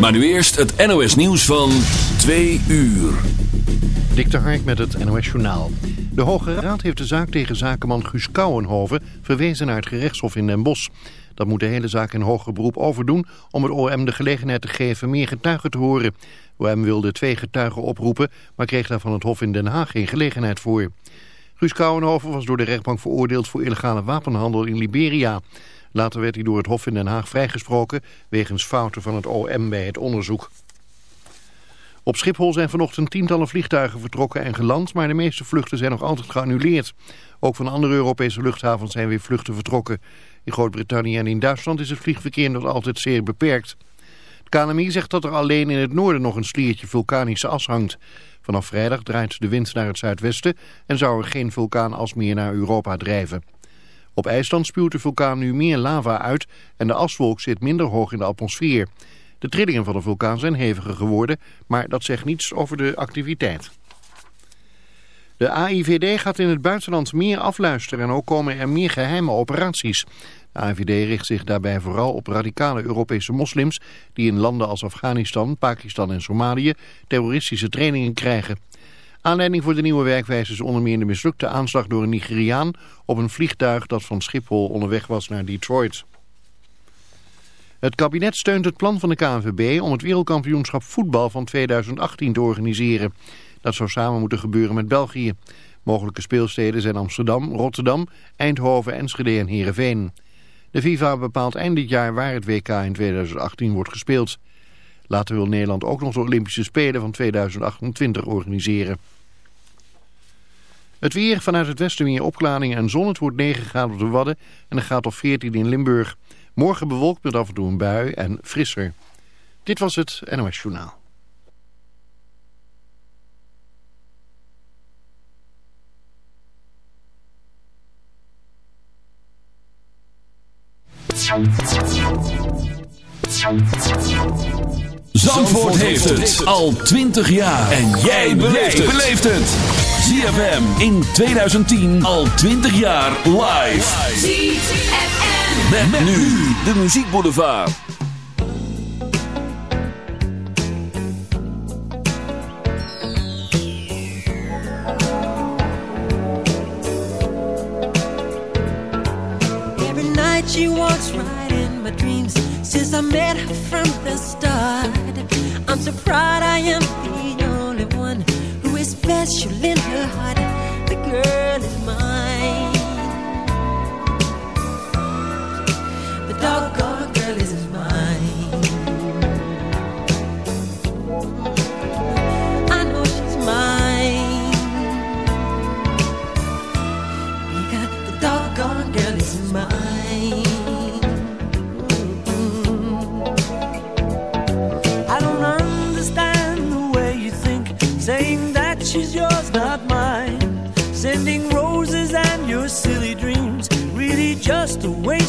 Maar nu eerst het NOS nieuws van 2 uur. Dik de Hark met het NOS Journaal. De Hoge Raad heeft de zaak tegen zakenman Guus Kouwenhoven verwezen naar het gerechtshof in Den Bosch. Dat moet de hele zaak in hoger beroep overdoen om het OM de gelegenheid te geven meer getuigen te horen. OM wilde twee getuigen oproepen, maar kreeg daar van het Hof in Den Haag geen gelegenheid voor. Guus Kouwenhoven was door de rechtbank veroordeeld voor illegale wapenhandel in Liberia. Later werd hij door het Hof in Den Haag vrijgesproken wegens fouten van het OM bij het onderzoek. Op Schiphol zijn vanochtend tientallen vliegtuigen vertrokken en geland, maar de meeste vluchten zijn nog altijd geannuleerd. Ook van andere Europese luchthavens zijn weer vluchten vertrokken. In Groot-Brittannië en in Duitsland is het vliegverkeer nog altijd zeer beperkt. Het KNMI zegt dat er alleen in het noorden nog een sliertje vulkanische as hangt. Vanaf vrijdag draait de wind naar het zuidwesten en zou er geen vulkaanas meer naar Europa drijven. Op IJsland spuwt de vulkaan nu meer lava uit en de aswolk zit minder hoog in de atmosfeer. De trillingen van de vulkaan zijn heviger geworden, maar dat zegt niets over de activiteit. De AIVD gaat in het buitenland meer afluisteren en ook komen er meer geheime operaties. De AIVD richt zich daarbij vooral op radicale Europese moslims die in landen als Afghanistan, Pakistan en Somalië terroristische trainingen krijgen. Aanleiding voor de nieuwe werkwijze is onder meer de mislukte aanslag door een Nigeriaan op een vliegtuig dat van Schiphol onderweg was naar Detroit. Het kabinet steunt het plan van de KNVB om het wereldkampioenschap voetbal van 2018 te organiseren. Dat zou samen moeten gebeuren met België. Mogelijke speelsteden zijn Amsterdam, Rotterdam, Eindhoven, Enschede en Heerenveen. De FIFA bepaalt eind dit jaar waar het WK in 2018 wordt gespeeld. Later wil Nederland ook nog de Olympische Spelen van 2028 organiseren. Het weer vanuit het westen meer opklaringen en zon. Het wordt 9 graden op de Wadden en een graad of 14 in Limburg. Morgen bewolkt met af en toe een bui en frisser. Dit was het NOS Journaal. Zandvoort heeft het al 20 jaar. En jij beleeft het. ZFM in 2010 al 20 jaar live. ZFM. Met, met nu de muziekboulevard. Every night she walks right in my dreams. Since I met her from the start. I'm so proud I am the only one special in her heart. The girl is mine. The doggone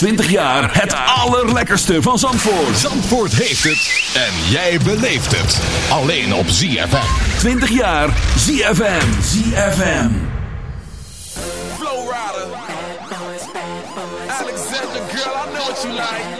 20 jaar het allerlekkerste van Zandvoort. Zandvoort heeft het en jij beleeft het. Alleen op ZFM. 20 jaar ZFM. ZFM. Flow Rider. Alexander, girl, I know what you like.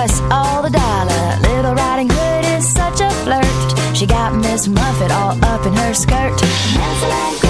us all the dollar. Little Riding Hood is such a flirt. She got Miss Muffet all up in her skirt.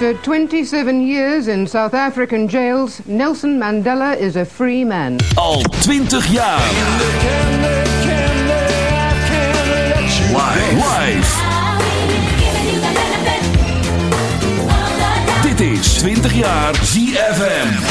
After 27 years in South African jails, Nelson Mandela is a free man. Al 20 jaar. Live. Dit is 20 jaar ZFM.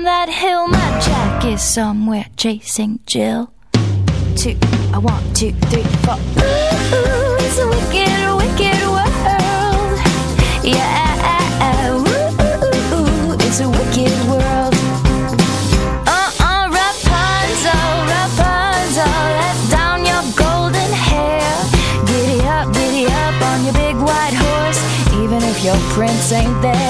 climb that hill. My jack is somewhere chasing Jill. Two, I want two, three, four. Ooh, it's a wicked, wicked world. Yeah, ooh, ooh, ooh it's a wicked world. Your prince ain't there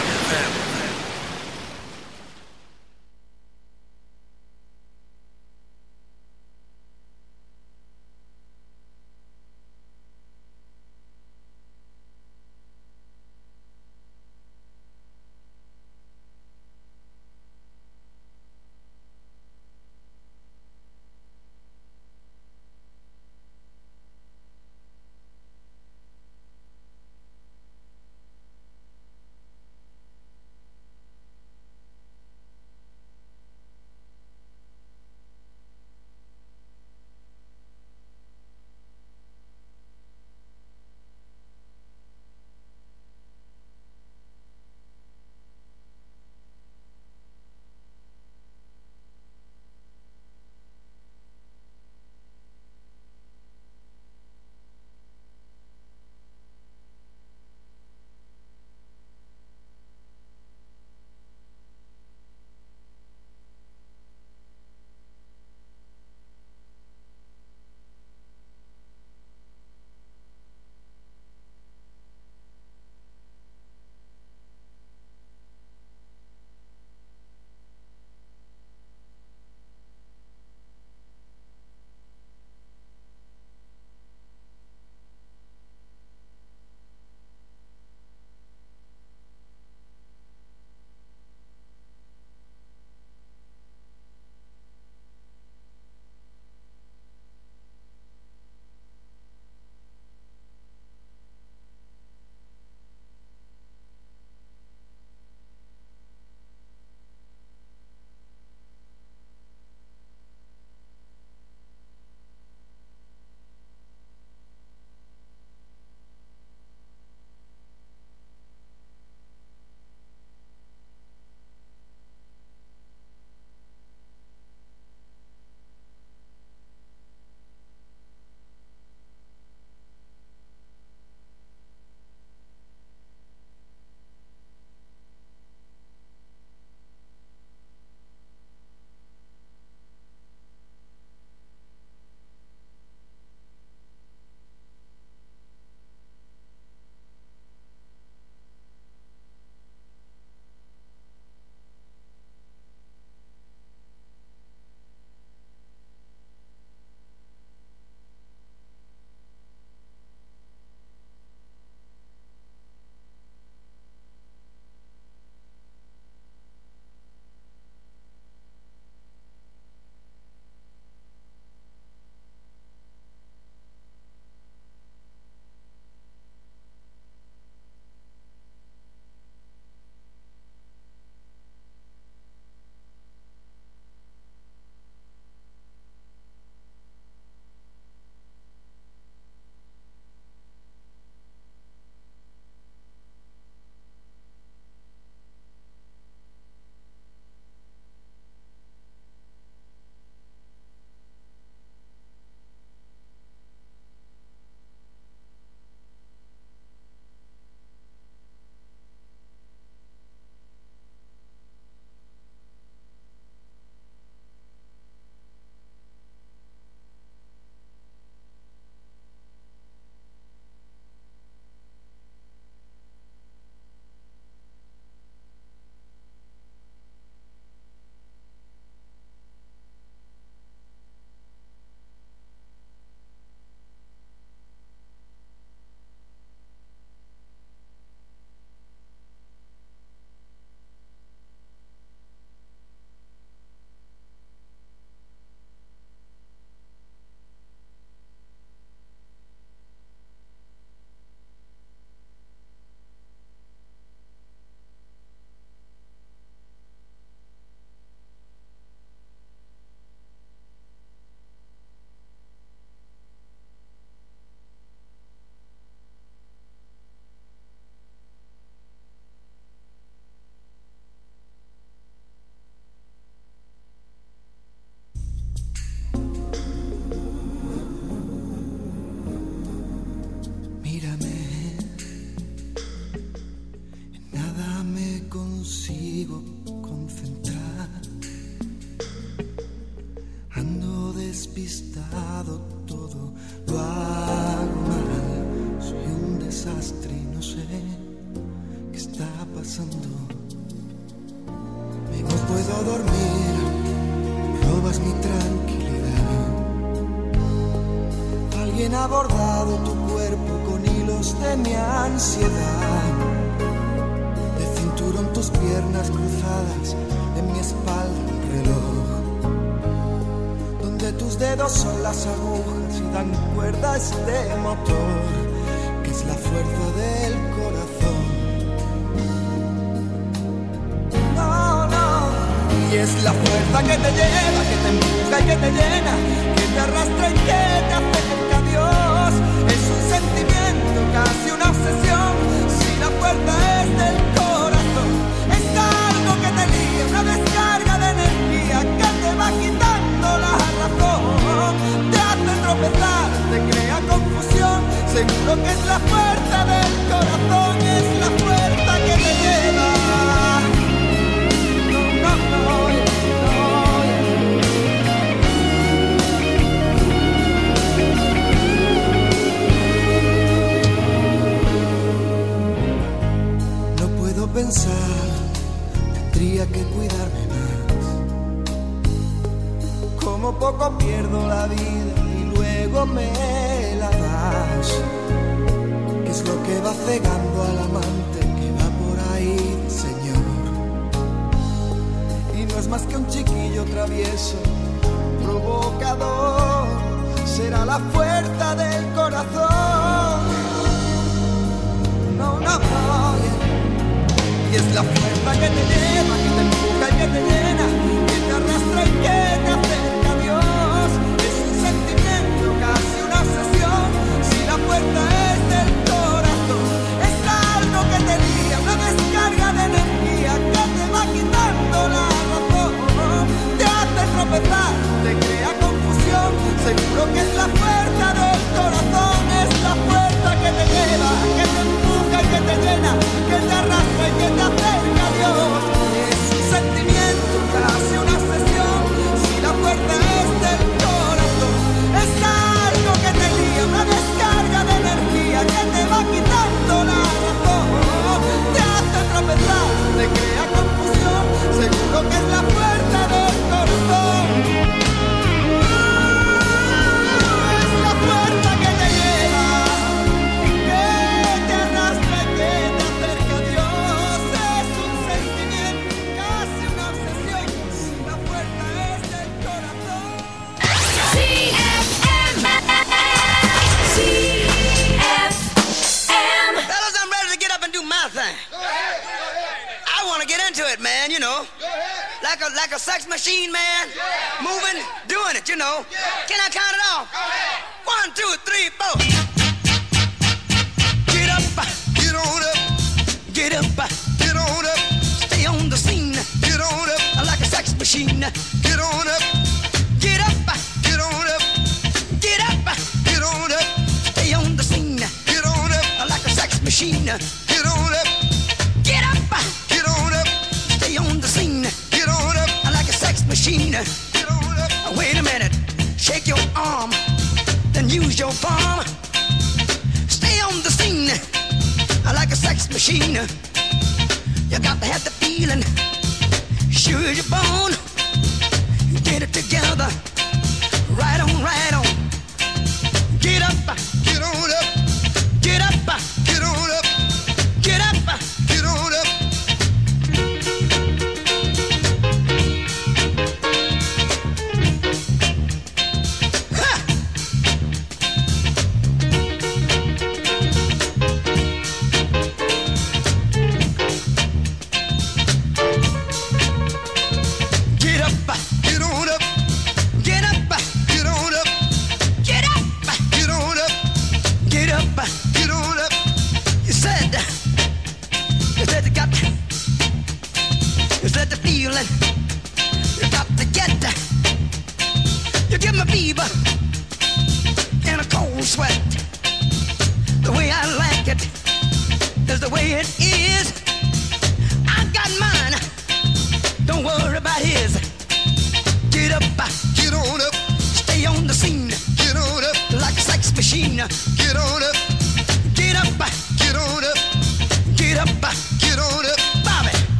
The